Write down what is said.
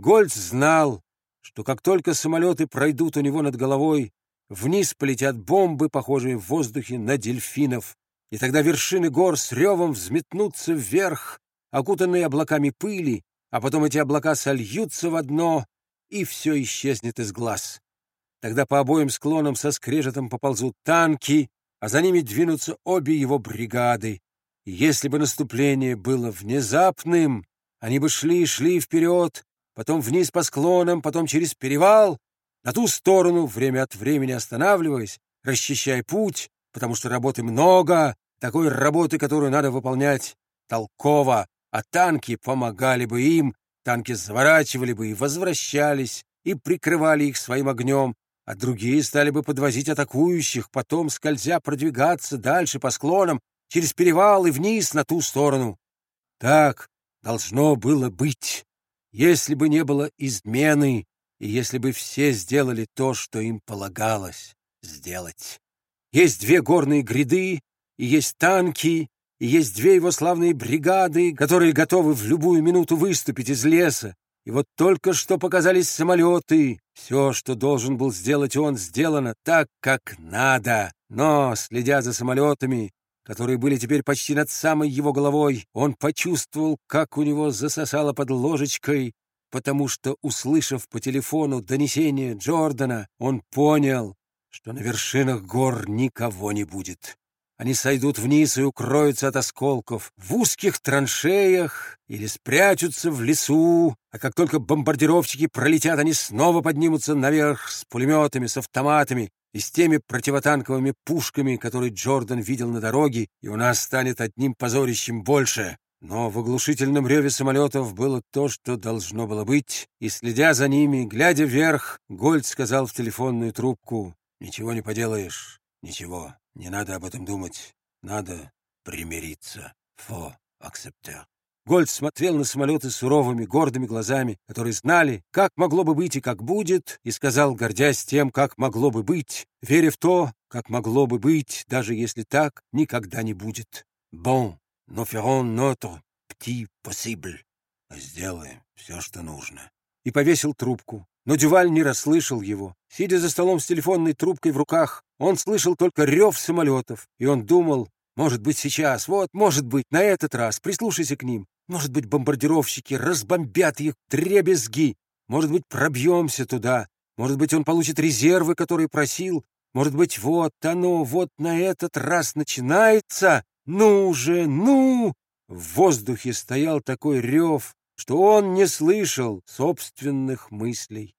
Гольц знал, что как только самолеты пройдут у него над головой, вниз полетят бомбы, похожие в воздухе на дельфинов, и тогда вершины гор с ревом взметнутся вверх, окутанные облаками пыли, а потом эти облака сольются в одно, и все исчезнет из глаз. Тогда по обоим склонам со скрежетом поползут танки, а за ними двинутся обе его бригады. И если бы наступление было внезапным, они бы шли и шли вперед, потом вниз по склонам, потом через перевал, на ту сторону, время от времени останавливаясь, расчищая путь, потому что работы много, такой работы, которую надо выполнять толково, а танки помогали бы им, танки заворачивали бы и возвращались, и прикрывали их своим огнем, а другие стали бы подвозить атакующих, потом, скользя, продвигаться дальше по склонам, через перевал и вниз на ту сторону. Так должно было быть, если бы не было измены, и если бы все сделали то, что им полагалось сделать. Есть две горные гряды, и есть танки, и есть две его славные бригады, которые готовы в любую минуту выступить из леса, и вот только что показались самолеты. Все, что должен был сделать он, сделано так, как надо. Но, следя за самолетами, которые были теперь почти над самой его головой, он почувствовал, как у него засосало под ложечкой, потому что, услышав по телефону донесение Джордана, он понял, что на вершинах гор никого не будет. Они сойдут вниз и укроются от осколков в узких траншеях или спрячутся в лесу, а как только бомбардировщики пролетят, они снова поднимутся наверх с пулеметами, с автоматами и с теми противотанковыми пушками, которые Джордан видел на дороге, и у нас станет одним позорищем больше. Но в оглушительном реве самолетов было то, что должно было быть, и, следя за ними, глядя вверх, Гольд сказал в телефонную трубку, «Ничего не поделаешь, ничего». Не надо об этом думать. Надо примириться. Фо, акцептер. Гольд смотрел на самолеты суровыми, гордыми глазами, которые знали, как могло бы быть и как будет, и сказал, гордясь тем, как могло бы быть, веря в то, как могло бы быть, даже если так никогда не будет. «Bon, nous ferons notre petit possible». «Сделаем все, что нужно». И повесил трубку. Но Дюваль не расслышал его. Сидя за столом с телефонной трубкой в руках, он слышал только рев самолетов, и он думал, может быть, сейчас, вот, может быть, на этот раз, прислушайся к ним. Может быть, бомбардировщики разбомбят их дребезги. Может быть, пробьемся туда. Может быть, он получит резервы, которые просил. Может быть, вот оно, вот на этот раз начинается. Ну же, ну! В воздухе стоял такой рев, что он не слышал собственных мыслей.